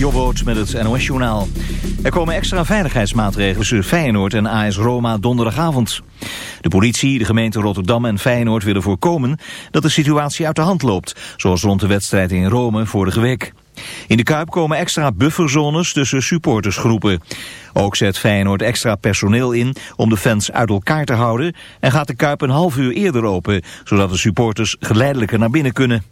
Jobboot met het NOS-journaal. Er komen extra veiligheidsmaatregelen tussen Feyenoord en AS Roma donderdagavond. De politie, de gemeente Rotterdam en Feyenoord willen voorkomen dat de situatie uit de hand loopt, zoals rond de wedstrijd in Rome vorige week. In de Kuip komen extra bufferzones tussen supportersgroepen. Ook zet Feyenoord extra personeel in om de fans uit elkaar te houden... en gaat de Kuip een half uur eerder open, zodat de supporters geleidelijker naar binnen kunnen.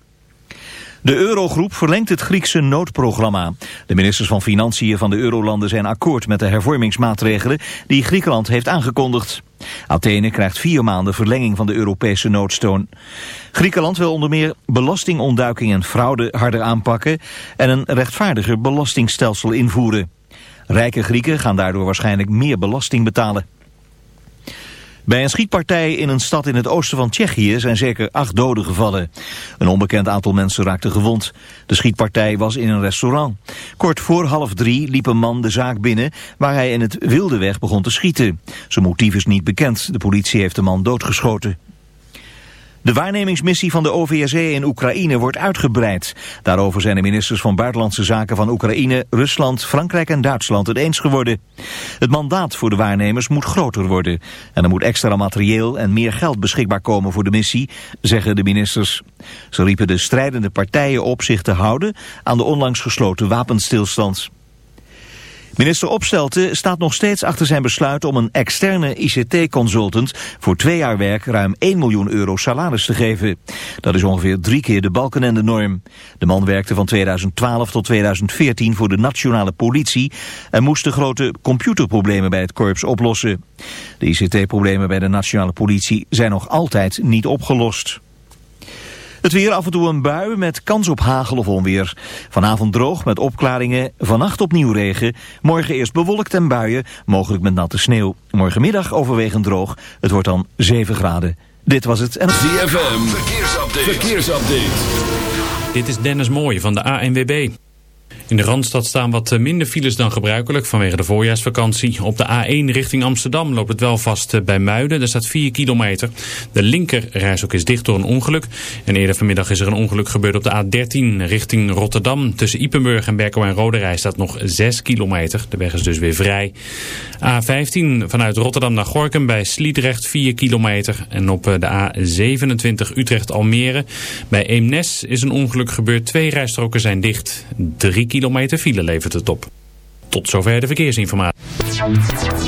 De Eurogroep verlengt het Griekse noodprogramma. De ministers van Financiën van de Eurolanden zijn akkoord met de hervormingsmaatregelen die Griekenland heeft aangekondigd. Athene krijgt vier maanden verlenging van de Europese noodsteun. Griekenland wil onder meer belastingontduiking en fraude harder aanpakken en een rechtvaardiger belastingstelsel invoeren. Rijke Grieken gaan daardoor waarschijnlijk meer belasting betalen. Bij een schietpartij in een stad in het oosten van Tsjechië zijn zeker acht doden gevallen. Een onbekend aantal mensen raakte gewond. De schietpartij was in een restaurant. Kort voor half drie liep een man de zaak binnen waar hij in het wilde weg begon te schieten. Zijn motief is niet bekend. De politie heeft de man doodgeschoten. De waarnemingsmissie van de OVSE in Oekraïne wordt uitgebreid. Daarover zijn de ministers van Buitenlandse Zaken van Oekraïne, Rusland, Frankrijk en Duitsland het eens geworden. Het mandaat voor de waarnemers moet groter worden. En er moet extra materieel en meer geld beschikbaar komen voor de missie, zeggen de ministers. Ze riepen de strijdende partijen op zich te houden aan de onlangs gesloten wapenstilstand. Minister Opstelten staat nog steeds achter zijn besluit om een externe ICT-consultant voor twee jaar werk ruim 1 miljoen euro salaris te geven. Dat is ongeveer drie keer de balken en de norm. De man werkte van 2012 tot 2014 voor de nationale politie en moest de grote computerproblemen bij het korps oplossen. De ICT-problemen bij de nationale politie zijn nog altijd niet opgelost. Het weer af en toe een bui met kans op hagel of onweer. Vanavond droog met opklaringen, vannacht opnieuw regen. Morgen eerst bewolkt en buien, mogelijk met natte sneeuw. Morgenmiddag overwegend droog, het wordt dan 7 graden. Dit was het. En... ZFM, verkeersupdate. verkeersupdate. Dit is Dennis Mooij van de ANWB. In de Randstad staan wat eh, minder files dan gebruikelijk vanwege de voorjaarsvakantie. Op de A1 richting Amsterdam loopt het wel vast eh, bij Muiden. Daar staat 4 kilometer. De linker ook is dicht door een ongeluk. En eerder vanmiddag is er een ongeluk gebeurd op de A13 richting Rotterdam. Tussen Ipenburg en Berkel en Roderij staat nog 6 kilometer. De weg is dus weer vrij. A15 vanuit Rotterdam naar Gorkum bij Sliedrecht 4 kilometer. En op eh, de A27 Utrecht-Almere bij Eemnes is een ongeluk gebeurd. Twee rijstroken zijn dicht. 3 kilometer kilometer file levert het op. Tot zover de verkeersinformatie.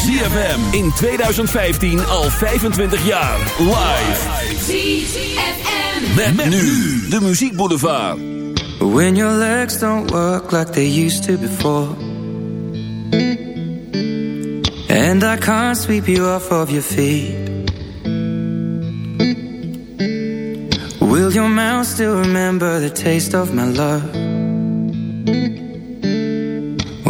ZFM in 2015 al 25 jaar. Live. ZFM. Met, nu de Muziek Boulevard. When your legs don't work like they used to before. And I can't sweep you off of your feet. Will your mouth still remember the taste of my love?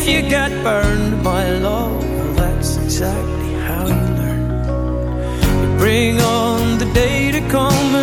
if you get burned my love, well, that's exactly how you learn. You bring on the day to come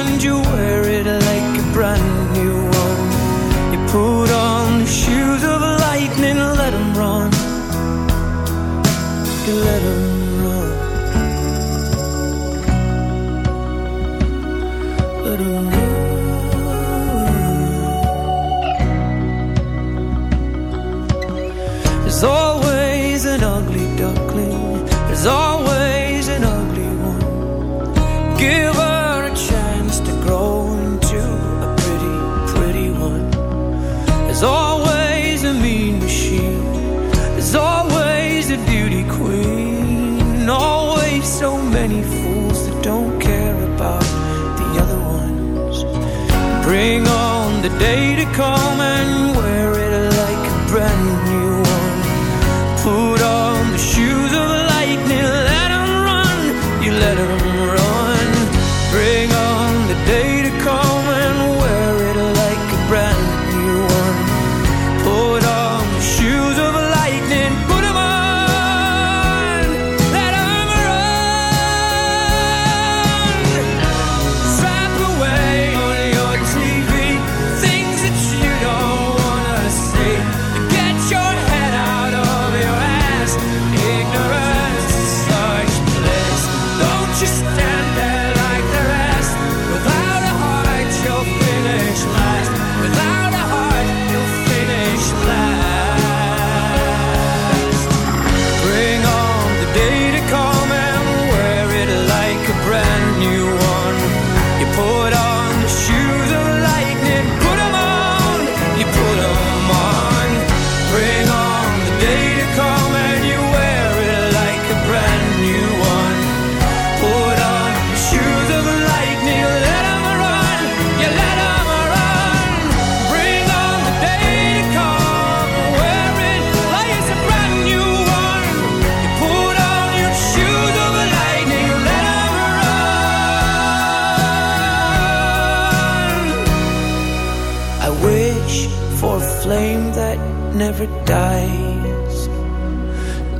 day to come and wear it like a brand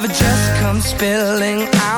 love just comes spilling out.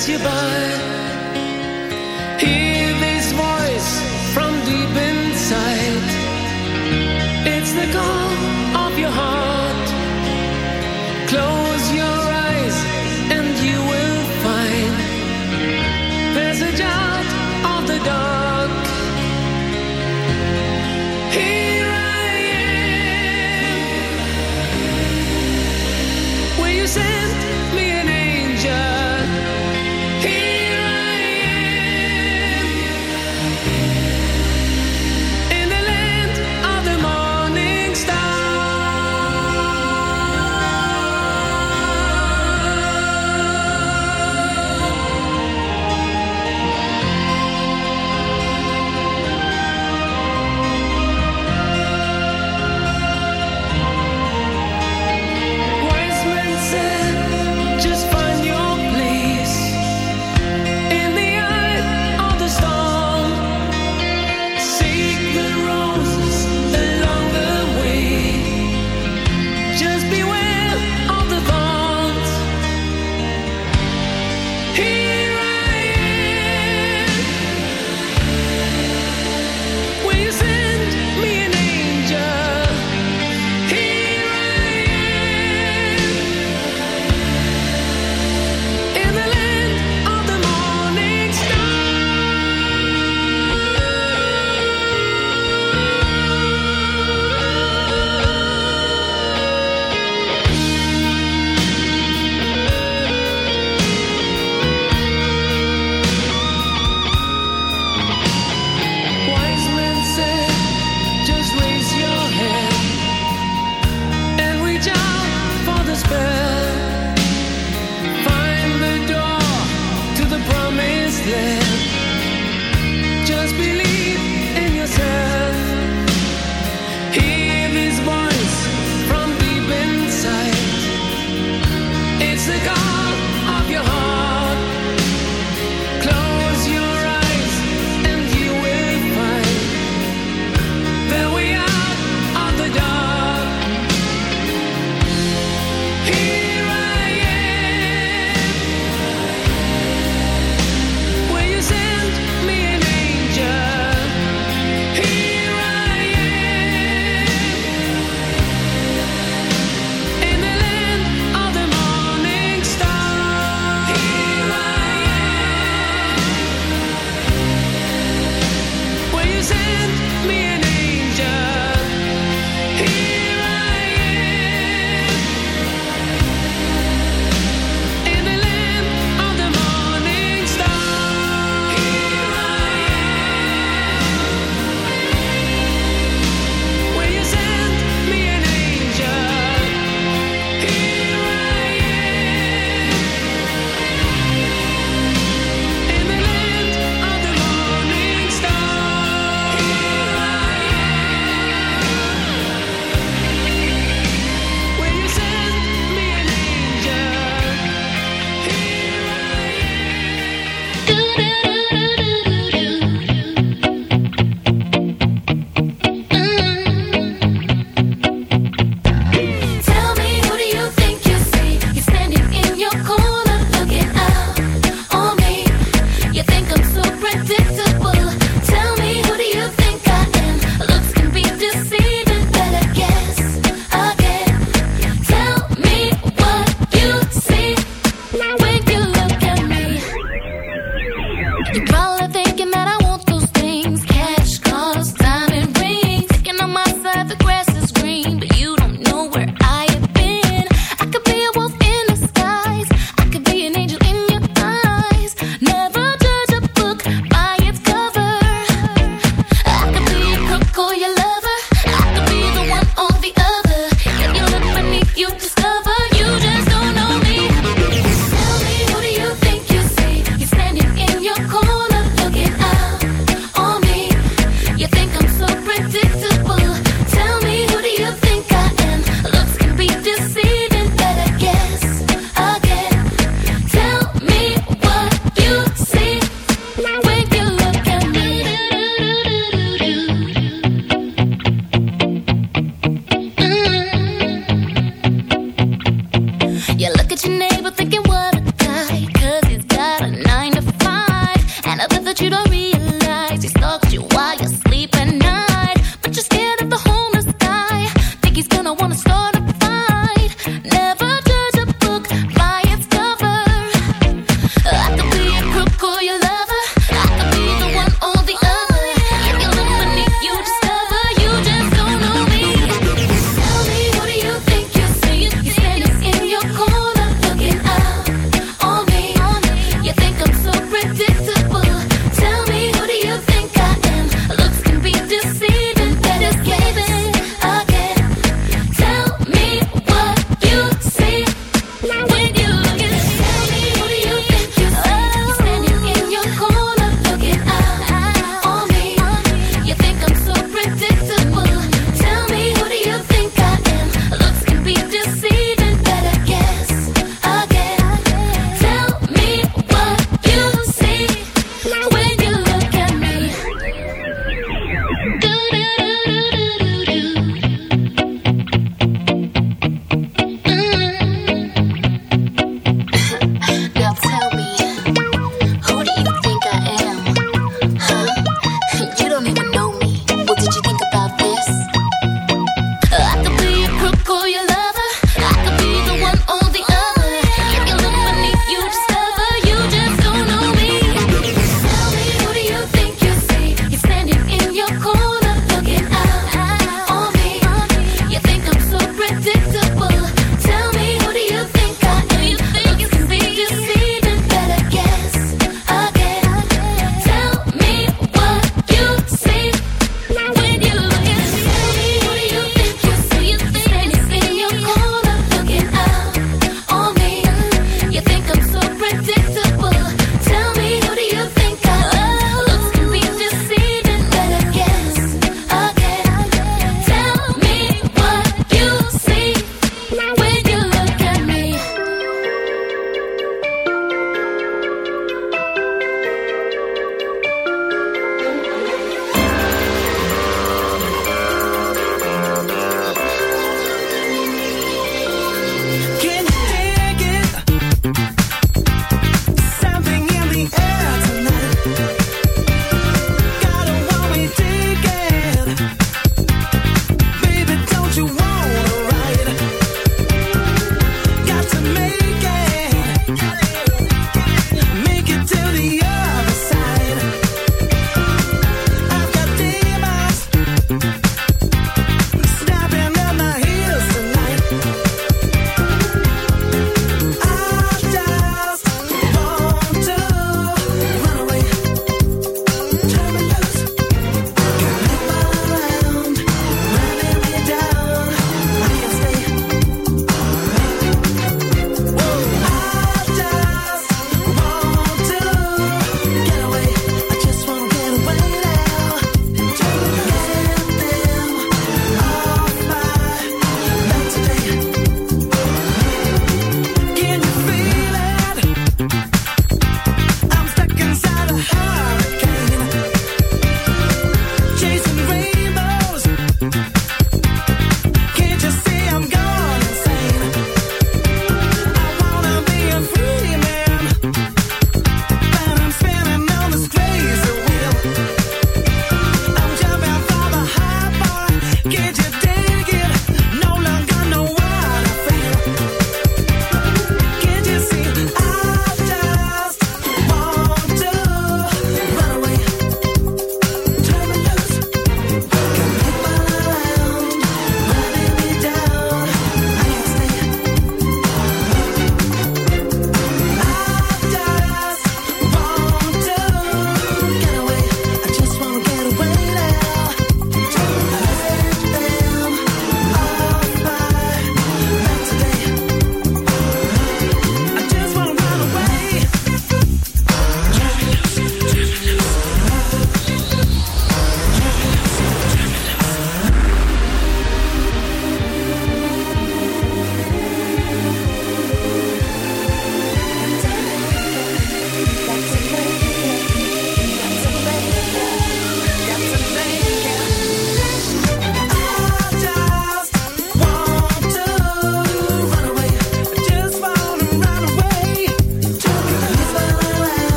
pass you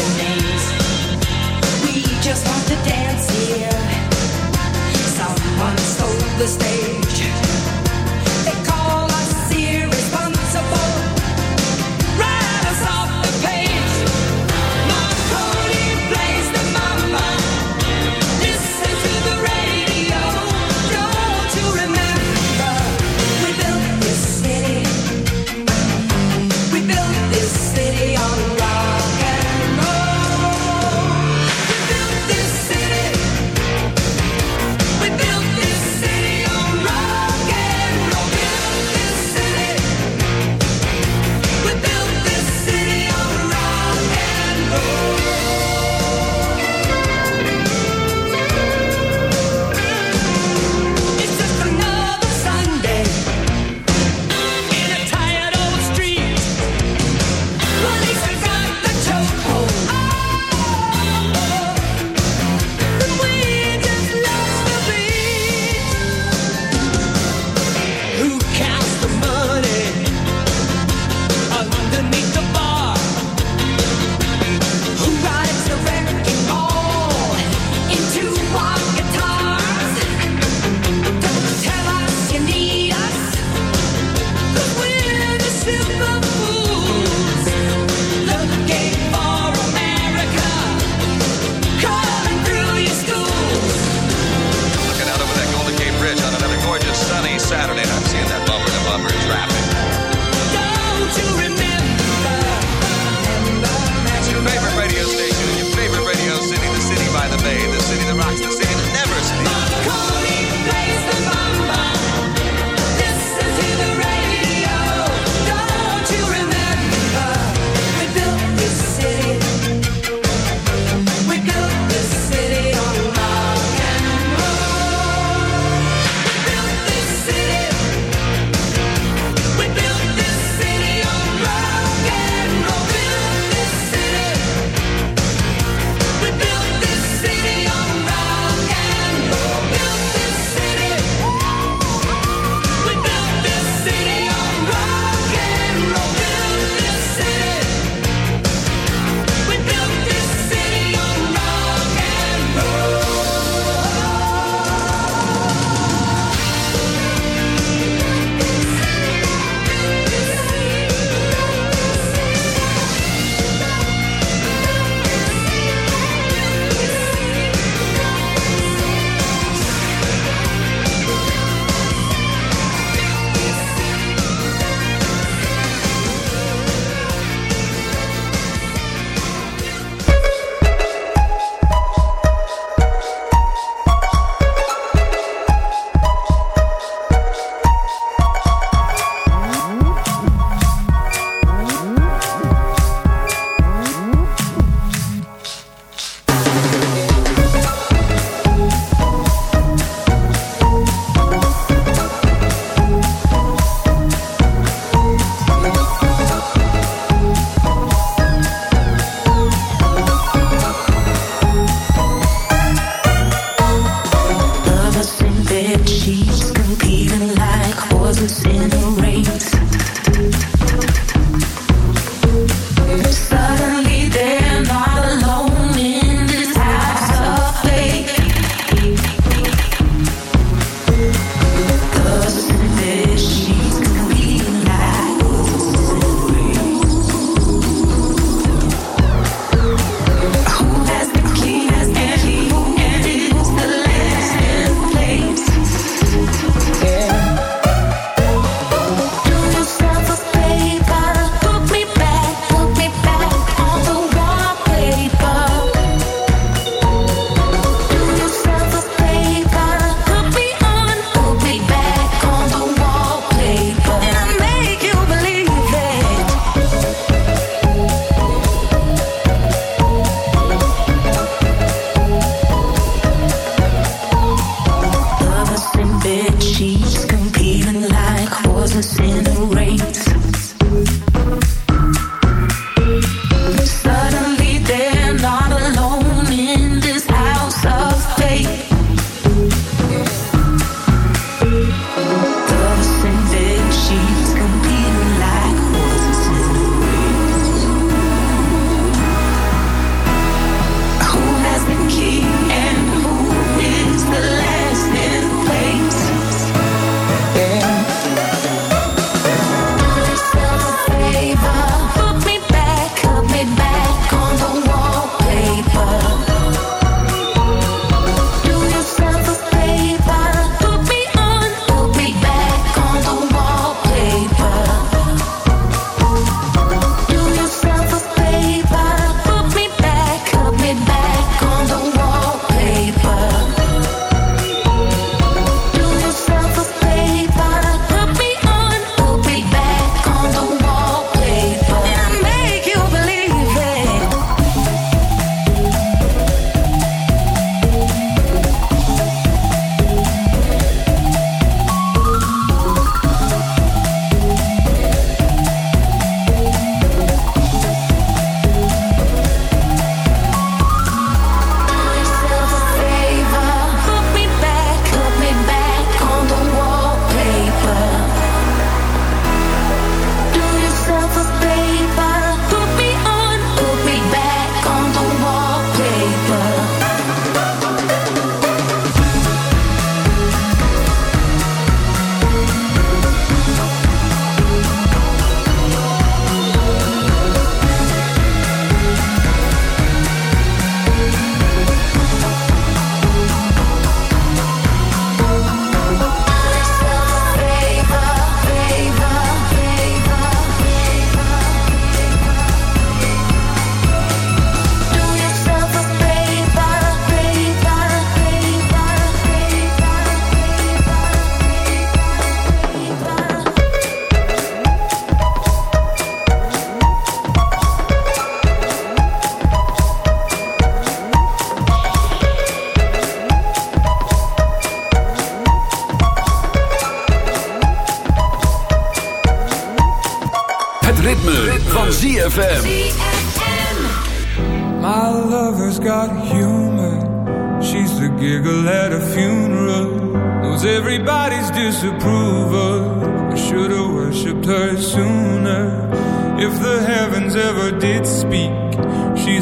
to me.